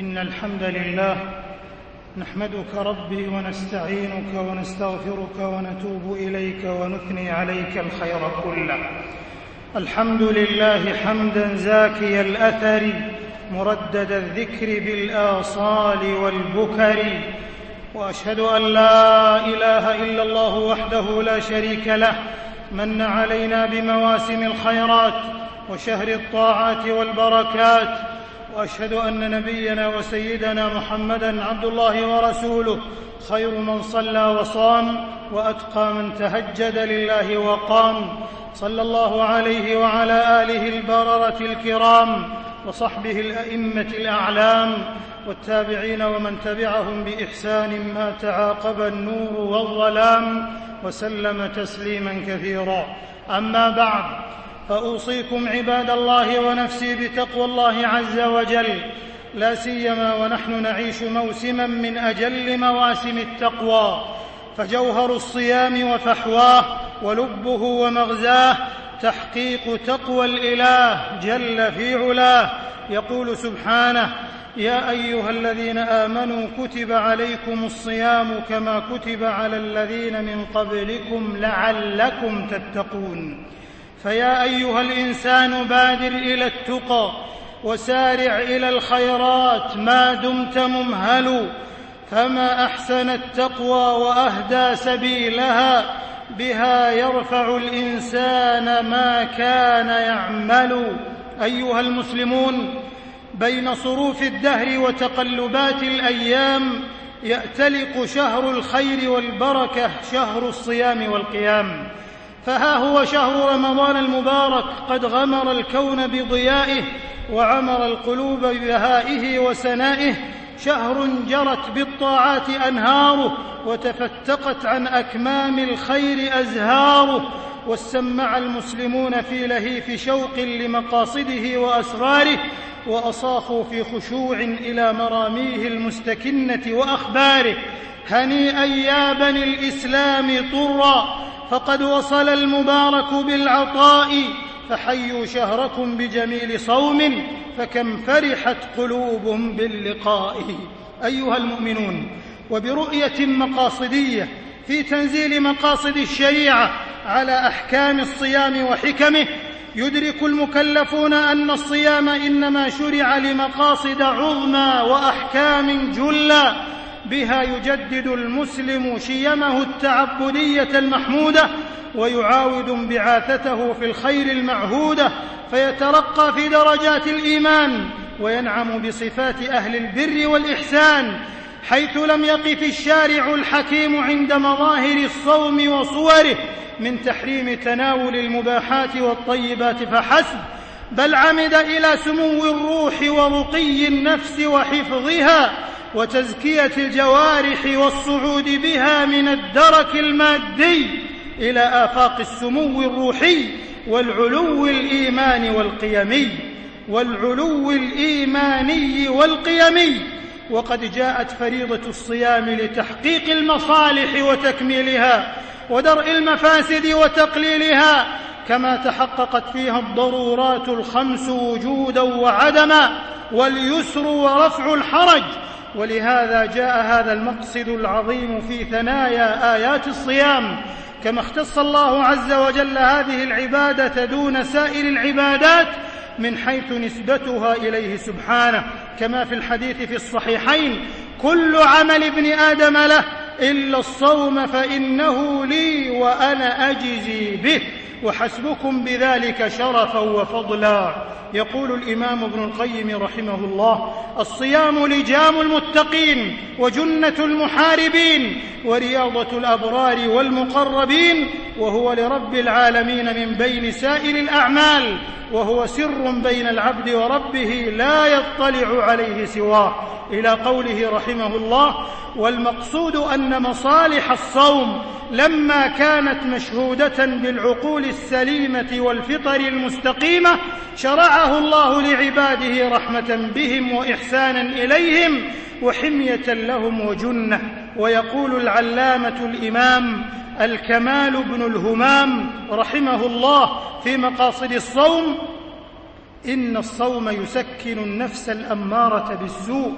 إن الحمد لله نحمدك ربي ونستعينك ونستغفرك ونتوب إليك ونثني عليك الخير كله. الحمد لله حمدا زاكي الأثر مردد الذكر بالآصال والبكر. وأشهد أن لا إله إلا الله وحده لا شريك له من علينا بمواسم الخيرات وشهر الطاعات والبركات وأشهد أن نبينا وسيدنا محمدا عبد الله ورسوله خير من صلى وصام وأتقى من تهجد لله وقام. صلى الله عليه وعلى آله البررة الكرام وصحبه الأئمة الأعلام والتابعين ومن تبعهم بإحسان ما تعاقب النور والظلام وسلم تسليما كثيرا. أما بعد فأوصيكم عباد الله ونفسي بتقوى الله عز وجل. لا سيما ونحن نعيش موسما من أجل مواسم التقوى. فجوهر الصيام وفحواه ولبه ومغزاه تحقيق تقوى الإله جل في علاه. يقول سبحانه يا أيها الذين آمنوا كتب عليكم الصيام كما كتب على الذين من قبلكم لعلكم تتقون. فيا أيها الإنسان بادر إلى التقى وسارع إلى الخيرات ما دمت ممهل فما أحسن التقوى وأهدى سبيلها بها يرفع الإنسان ما كان يعمل. أيها المسلمون بين صروف الدهر وتقلبات الأيام يأتلق شهر الخير والبركة شهر الصيام والقيام. فها هو شهر رمضان المبارك قد غمر الكون بضيائه وعمر القلوب ببهائه وسنائه. شهر جرت بالطاعات أنهاره وتفتقت عن أكمام الخير أزهاره. واستمع المسلمون في لهيف شوق لمقاصده وأسراره واصاخوا في خشوع إلى مراميه المستكنة وأخباره. هنيئا يا بني الإسلام طرا فقد وصل المبارك بالعطاء فحيوا شهركم بجميل صوم فكم فرحت قلوبهم باللقاء. أيها المؤمنون وبرؤية مقاصدية في تنزيل مقاصد الشريعة على أحكام الصيام وحكمه يدرك المكلفون أن الصيام إنما شرع لمقاصد عظمى وأحكام جلى بها يجدد المسلم شيمه التعبدية المحمودة ويعاود انبعاثته في الخير المعهودة فيترقى في درجات الإيمان وينعم بصفات أهل البر والإحسان حيث لم يقف الشارع الحكيم عند مظاهر الصوم وصوره من تحريم تناول المباحات والطيبات فحسب بل عمد إلى سمو الروح ورقي النفس وحفظها وتزكية الجوارح والصعود بها من الدرك المادي إلى آفاق السمو الروحي والعلو الإيمان والقيمي والعلو الإيماني والقيمي. وقد جاءت فريضة الصيام لتحقيق المصالح وتكميلها ودرء المفاسد وتقليلها كما تحققت فيها الضرورات الخمس وجودا وعدما واليسر ورفع الحرج ولهذا جاء هذا المقصد العظيم في ثنايا آيات الصيام كما اختص الله عز وجل هذه العبادة دون سائر العبادات من حيث نسبتها إليه سبحانه كما في الحديث في الصحيحين كل عمل ابن آدم له إلا الصوم فإنه لي وأنا أجزي به وحسبكم بذلك شرفا وفضلا. يقول الإمام ابن القيم رحمه الله الصيام لجام المتقين وجنة المحاربين ورياضة الأبرار والمقربين وهو لرب العالمين من بين سائر الأعمال وهو سر بين العبد وربه لا يطلع عليه سواه. إلى قوله رحمه الله والمقصود أن مصالح الصوم لما كانت مشهودة بالعقول السليمة والفطر المستقيمة شرعه الله لعباده رحمة بهم وإحسانا إليهم وحمية لهم وجنة. ويقول العلامة الإمام الكمال بن الهمام رحمه الله في مقاصد الصوم إن الصوم يسكن النفس الأمارة بالسوء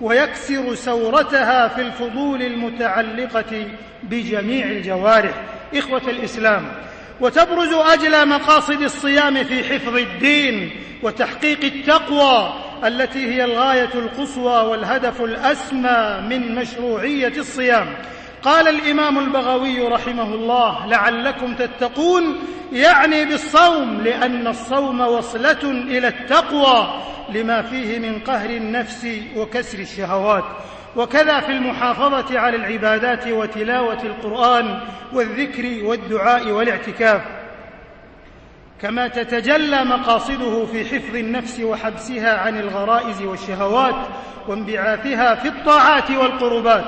ويكسر سورتها في الفضول المتعلقة بجميع الجوارح. إخوة الإسلام وتبرز اجلى مقاصد الصيام في حفظ الدين وتحقيق التقوى التي هي الغاية القصوى والهدف الأسمى من مشروعية الصيام. قال الإمام البغوي رحمه الله لعلكم تتقون يعني بالصوم لأن الصوم وصلة إلى التقوى لما فيه من قهر النفس وكسر الشهوات. وكذا في المحافظة على العبادات وتلاوة القرآن والذكر والدعاء والاعتكاف. كما تتجلى مقاصده في حفظ النفس وحبسها عن الغرائز والشهوات وانبعاثها في الطاعات والقربات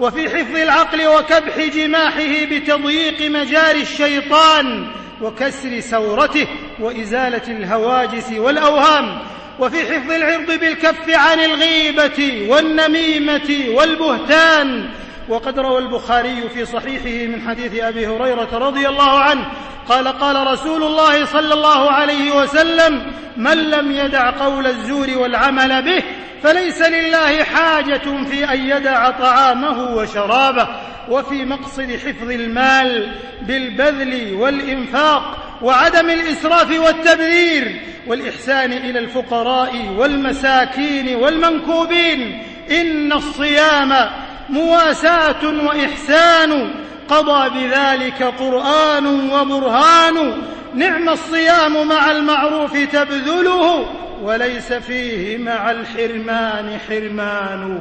وفي حفظ العقل وكبح جماحه بتضييق مجاري الشيطان وكسر سورته وإزالة الهواجس والأوهام وفي حفظ العرض بالكف عن الغيبة والنميمة والبهتان. وقد روى البخاري في صحيحه من حديث أبي هريرة رضي الله عنه قال قال رسول الله صلى الله عليه وسلم من لم يدع قول الزور والعمل به فليس لله حاجة في أن يدع طعامه وشرابه. وفي مقصد حفظ المال بالبذل والإنفاق وعدم الإسراف والتبذير والإحسان إلى الفقراء والمساكين والمنكوبين إن الصيام مواساة وإحسان قضى بذلك قرآن وبرهان نعم الصيام مع المعروف تبذله وليس فيه مع الحرمان حرمان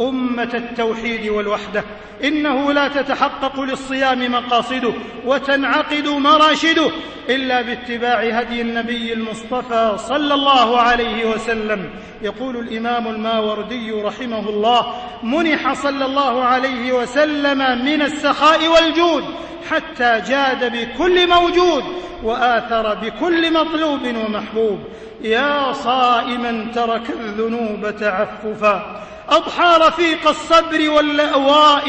أمة التوحيد والوحدة. إنه لا تتحقق للصيام مقاصده وتنعقد مراشده إلا باتباع هدي النبي المصطفى صلى الله عليه وسلم. يقول الإمام الماوردي رحمه الله منح صلى الله عليه وسلم من السخاء والجود حتى جاد بكل موجود وآثر بكل مطلوب ومحبوب. يا صائما ترك الذنوب تعففا. أضحى رفيق الصبر واللأواء.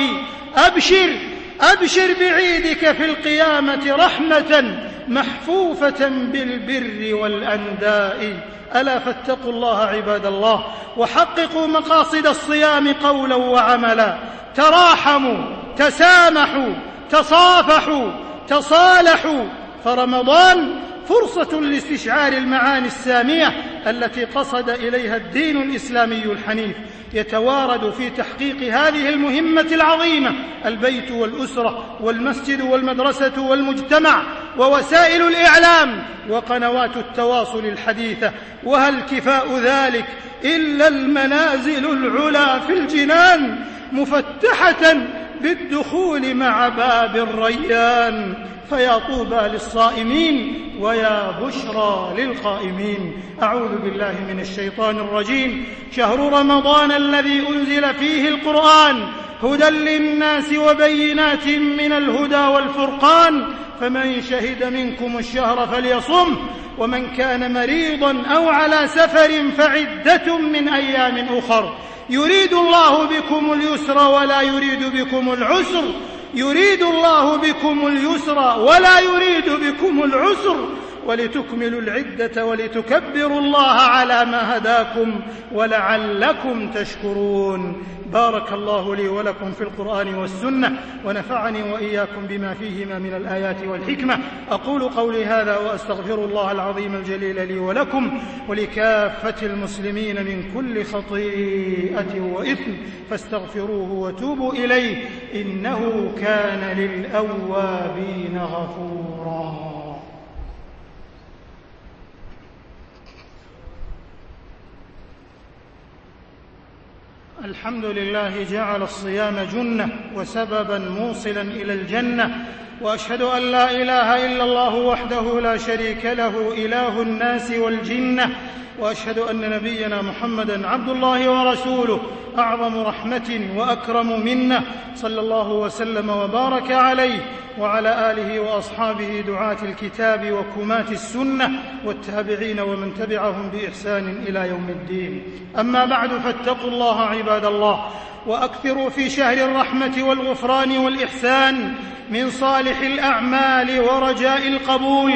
أبشر أبشر بعيدك في القيامة رحمة محفوفة بالبر والأنداء. ألا فاتقوا الله عباد الله وحققوا مقاصد الصيام قولا وعملا. تراحموا تسامحوا تصافحوا تصالحوا. فرمضان فرصة لاستشعار المعاني السامية التي قصد إليها الدين الإسلامي الحنيف يتوارد في تحقيق هذه المهمة العظيمة البيت والأسرة والمسجد والمدرسة والمجتمع ووسائل الإعلام وقنوات التواصل الحديثة. وهل كفاء ذلك إلا المنازل العلا في الجنان مفتحة بالدخول مع باب الريان؟ فيا طوبى للصائمين ويا بشرى للقائمين. أعوذ بالله من الشيطان الرجيم. شهر رمضان الذي أنزل فيه القرآن هدى للناس وبينات من الهدى والفرقان. فمن شهد منكم الشهر فليصم ومن كان مريضا أو على سفر فعدة من أيام أخر. يريد الله بكم اليسر ولا يريد بكم العسر. يريد الله بكم اليسر ولا يريد بكم العسر. ولتكملوا العدة ولتكبروا الله على ما هداكم ولعلكم تشكرون. بارك الله لي ولكم في القرآن والسنة ونفعني وإياكم بما فيهما من الآيات والحكمة. أقول قولي هذا وأستغفر الله العظيم الجليل لي ولكم ولكافة المسلمين من كل خطيئة وإثم. فاستغفروه وتوبوا إليه إنه كان للأوابين غفوراً. الحمد لله جعل الصيام جنة وسببا موصلا إلى الجنة وأشهد أن لا إله إلا الله وحده لا شريك له إله الناس والجنة وأشهد أن نبينا محمدا عبد الله ورسوله. أعظم رحمة وأكرم منة. صلى الله وسلم وبارك عليه وعلى آله وأصحابه دعاة الكتاب وكماه السنة والتابعين ومن تبعهم بإحسان إلى يوم الدين. أما بعد فاتقوا الله عباد الله. وأكثروا في شهر الرحمة والغفران والإحسان من صالح الأعمال ورجاء القبول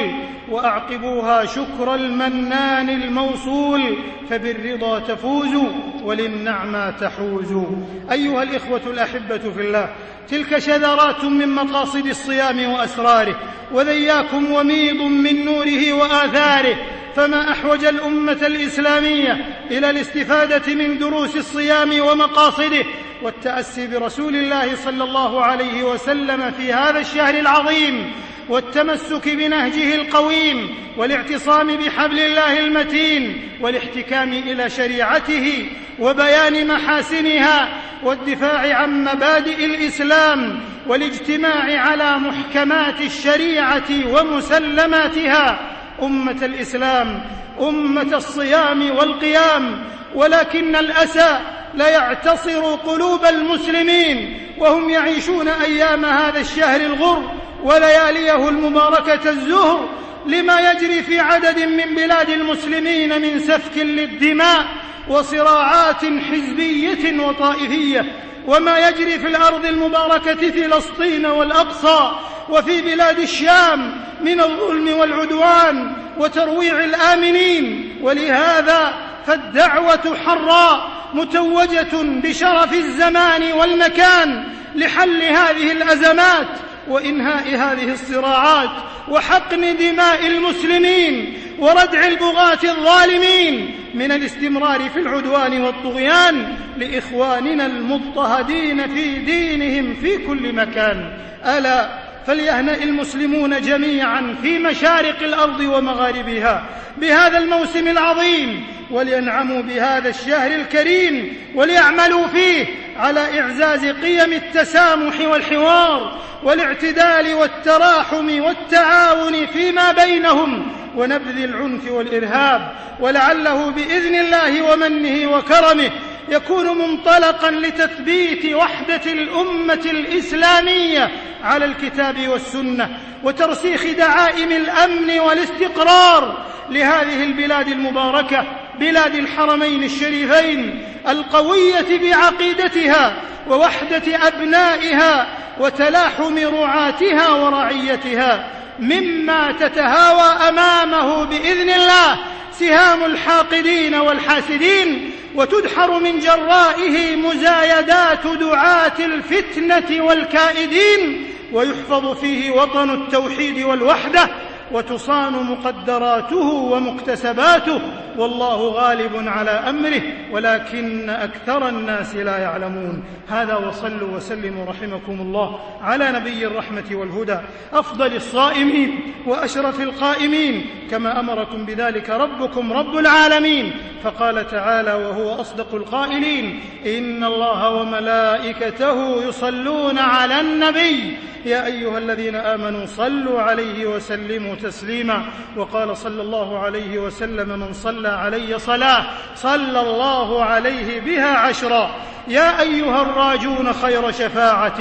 وأعقبوها شكر المنان الموصول فبالرضا تفوز وللنعمى تحوز. أيها الإخوة الأحبة في الله تلك شذرات من مقاصد الصيام وأسراره وذياكم وميض من نوره وآثاره فما أحوج الأمة الإسلامية إلى الاستفادة من دروس الصيام ومقاصده والتأسي برسول الله صلى الله عليه وسلم في هذا الشهر العظيم والتمسك بنهجه القويم والاعتصام بحبل الله المتين والاحتكام إلى شريعته وبيان محاسنها والدفاع عن مبادئ الإسلام والاجتماع على محكمات الشريعة ومسلماتها أمة الإسلام أمة الصيام والقيام ولكن الأسى ليعتصر قلوب المسلمين وهم يعيشون أيام هذا الشهر الغر ولياليه المباركة الزهر لما يجري في عدد من بلاد المسلمين من سفك للدماء وصراعات حزبية وطائفية وما يجري في الأرض المباركة فلسطين والأقصى وفي بلاد الشام من الظلم والعدوان وترويع الآمنين. ولهذا فالدعوة حراء متوجة بشرف الزمان والمكان لحل هذه الأزمات وإنهاء هذه الصراعات وحقن دماء المسلمين وردع البغاة الظالمين من الاستمرار في العدوان والطغيان لإخواننا المضطهدين في دينهم في كل مكان. ألا فليهنأ المسلمون جميعا في مشارق الأرض ومغاربها بهذا الموسم العظيم ولينعموا بهذا الشهر الكريم وليعملوا فيه على إعزاز قيم التسامح والحوار والاعتدال والتراحم والتعاون فيما بينهم ونبذ العنف والإرهاب ولعله بإذن الله ومنه وكرمه يكون منطلقا لتثبيت وحدة الأمة الإسلامية على الكتاب والسنة وترسيخ دعائم الأمن والاستقرار لهذه البلاد المباركة بلاد الحرمين الشريفين القوية بعقيدتها ووحدة أبنائها وتلاحم رعاتها ورعيتها مما تتهاوى أمامه بإذن الله سهام الحاقدين والحاسدين وتدحر من جرائه مزايدات دعاة الفتنة والكائدين ويحفظ فيه وطن التوحيد والوحدة. وتصان مقدراته ومكتسباته والله غالب على أمره ولكن أكثر الناس لا يعلمون. هذا وصلوا وسلموا رحمكم الله على نبي الرحمة والهدى أفضل الصائمين وأشرف القائمين. كما أمركم بذلك ربكم رب العالمين. فقال تعالى وهو أصدق القائلين إن الله وملائكته يصلون على النبي. يا أيها الذين آمنوا صلوا عليه وسلموا تسليما وقال صلى الله عليه وسلم من صلى علي صلاة صلى الله عليه بها عشرا. يا أيها الراجون خير شفاعة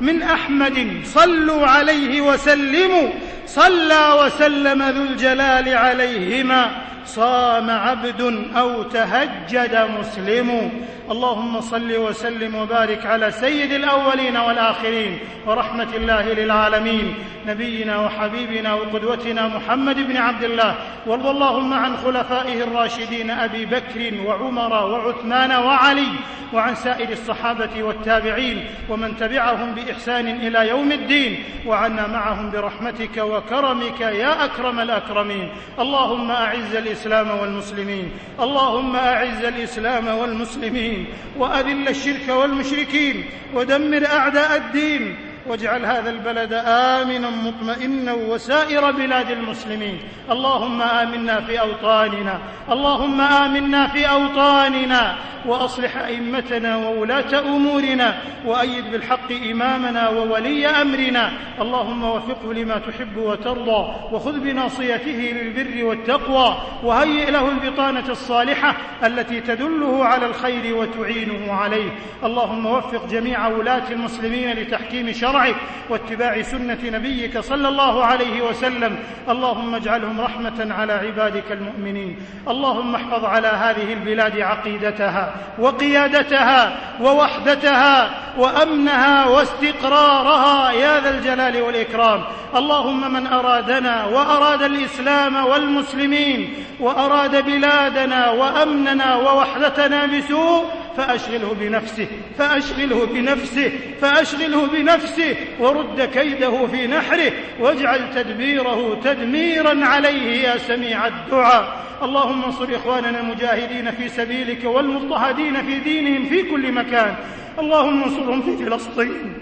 من أحمد صلوا عليه وسلموا. صلى وسلم ذو الجلال عليهما. صام عبد أو تهجد مسلم. اللهم صل وسلم وبارك على سيد الأولين والآخرين ورحمة الله للعالمين. نبينا وحبيبنا وقدوتنا محمد بن عبد الله وارض اللهم عن خلفائه الراشدين أبي بكر وعمر وعثمان وعلي وعن سائر الصحابة والتابعين ومن تبعهم بإحسان إلى يوم الدين وعنا معهم برحمتك وكرمك يا أكرم الأكرمين. اللهم أعز الإسلام والمسلمين. اللهم أعز الإسلام والمسلمين وأذل الشرك والمشركين ودمر أعداء الدين واجعل هذا البلد امنا مطمئنا وسائر بلاد المسلمين. اللهم آمنا في أوطاننا. اللهم آمنا في أوطاننا. وأصلح أئمتنا وولاة أمورنا. وأيد بالحق إمامنا وولي أمرنا. اللهم وفقه لما تحب وترضى. وخذ بناصيته للبر والتقوى. وهيئ له البطانه الصالحة التي تدله على الخير وتعينه عليه. اللهم وفق جميع ولاة المسلمين لتحكيم شرع شرعك واتباع سنة نبيك صلى الله عليه وسلم. اللهم اجعلهم رحمة على عبادك المؤمنين. اللهم احفظ على هذه البلاد عقيدتها وقيادتها ووحدتها وأمنها واستقرارها يا ذا الجلال والإكرام. اللهم من أرادنا وأراد الإسلام والمسلمين وأراد بلادنا وأمننا ووحدتنا بسوء فأشغله بنفسه فأشغله بنفسه فأشغله بنفسه ورد كيده في نحره واجعل تدبيره تدميرا عليه يا سميع الدعاء. اللهم انصر إخواننا المجاهدين في سبيلك والمضطهدين في دينهم في كل مكان. اللهم انصرهم في فلسطين.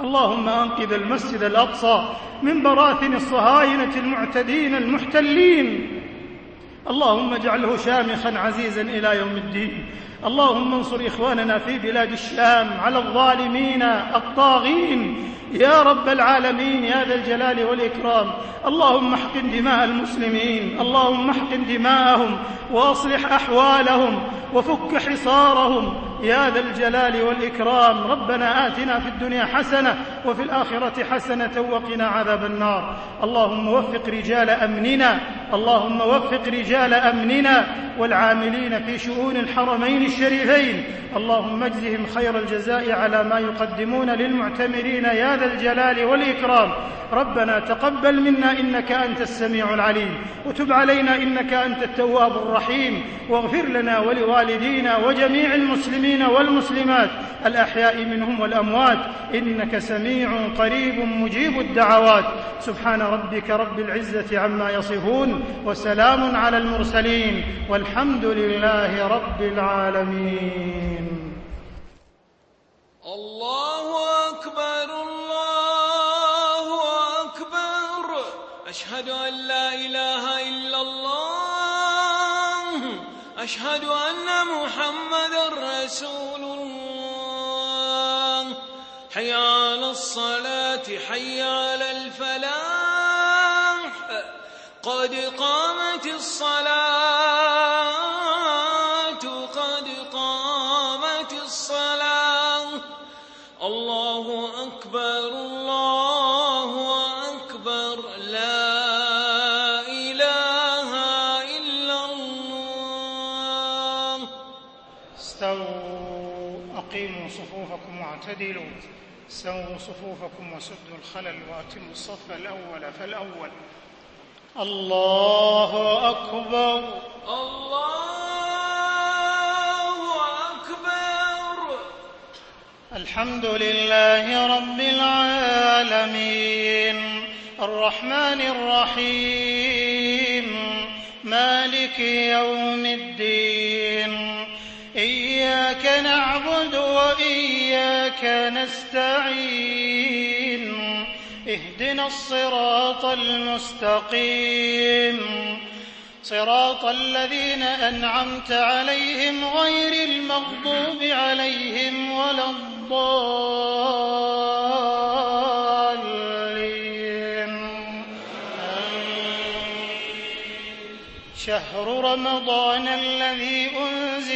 اللهم أنقذ المسجد الأقصى من براثن الصهاينة المعتدين المحتلين. اللهم اجعله شامخا عزيزا إلى يوم الدين. اللهم انصر إخواننا في بلاد الشام على الظالمين الطاغين. يا رب العالمين يا ذا الجلال والإكرام. اللهم احقن دماء المسلمين اللهم احقن دماءهم وأصلح أحوالهم وفك حصارهم يا ذا الجلال والإكرام ربنا آتنا في الدنيا حسنة وفي الآخرة حسنة وقنا عذاب النار. اللهم وفق رجال أمننا اللهم وفق رجال أمننا والعاملين في شؤون الحرمين الشريفين. اللهم اجزهم خير الجزاء على ما يقدمون للمعتمرين يا ذا الجلال والإكرام. ربنا تقبل منا إنك أنت السميع العليم وتب علينا إنك أنت التواب الرحيم واغفر لنا ولوالدينا وجميع المسلمين. والمسلمات الأحياء منهم والأموات. إنك سميع قريب مجيب الدعوات. سبحان ربك رب العزة عما يصفون وسلام على المرسلين والحمد لله رب العالمين. الله أكبر الله أكبر. أشهد أن لا إله إلا الله. أشهد أن محمدا رسول الله. حي على الصلاة حي على الفلاح. قد قامت الصلاة. صفوفكم واعتدلوا. سووا صفوفكم وسدوا الخلل وأتموا الصف الأول فالأول. الله أكبر. الله أكبر. الحمد لله رب العالمين. الرحمن الرحيم. مالك يوم الدين. إياك نعبد وإياك نستعين اهدنا الصراط المستقيم. صراط الذين أنعمت عليهم غير المغضوب عليهم ولا الضالين. شهر رمضان الذي أنزل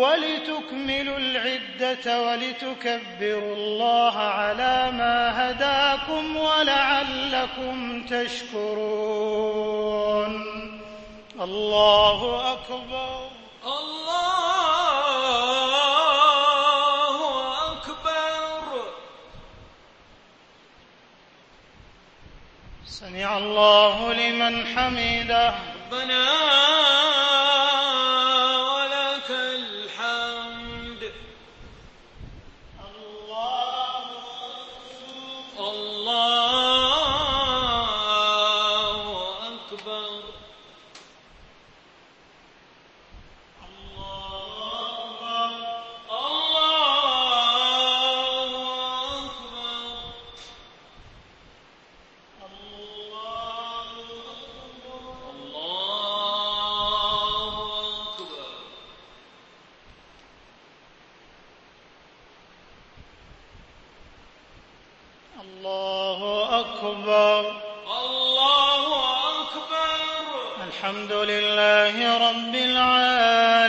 ولتكملوا العدة ولتكبروا الله على ما هداكم ولعلكم تشكرون. الله أكبر. الله أكبر. سمع الله لمن حمده. ربنا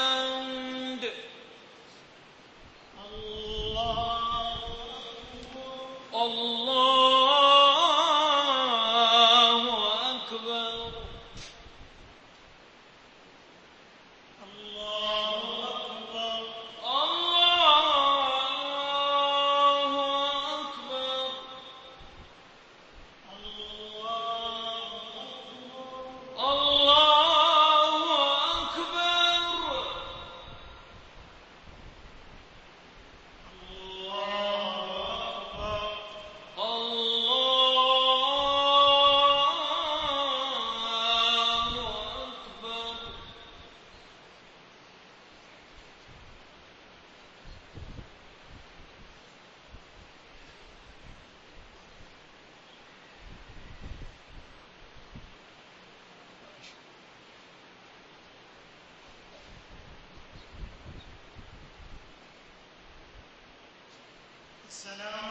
الحمد. الله. الله السلام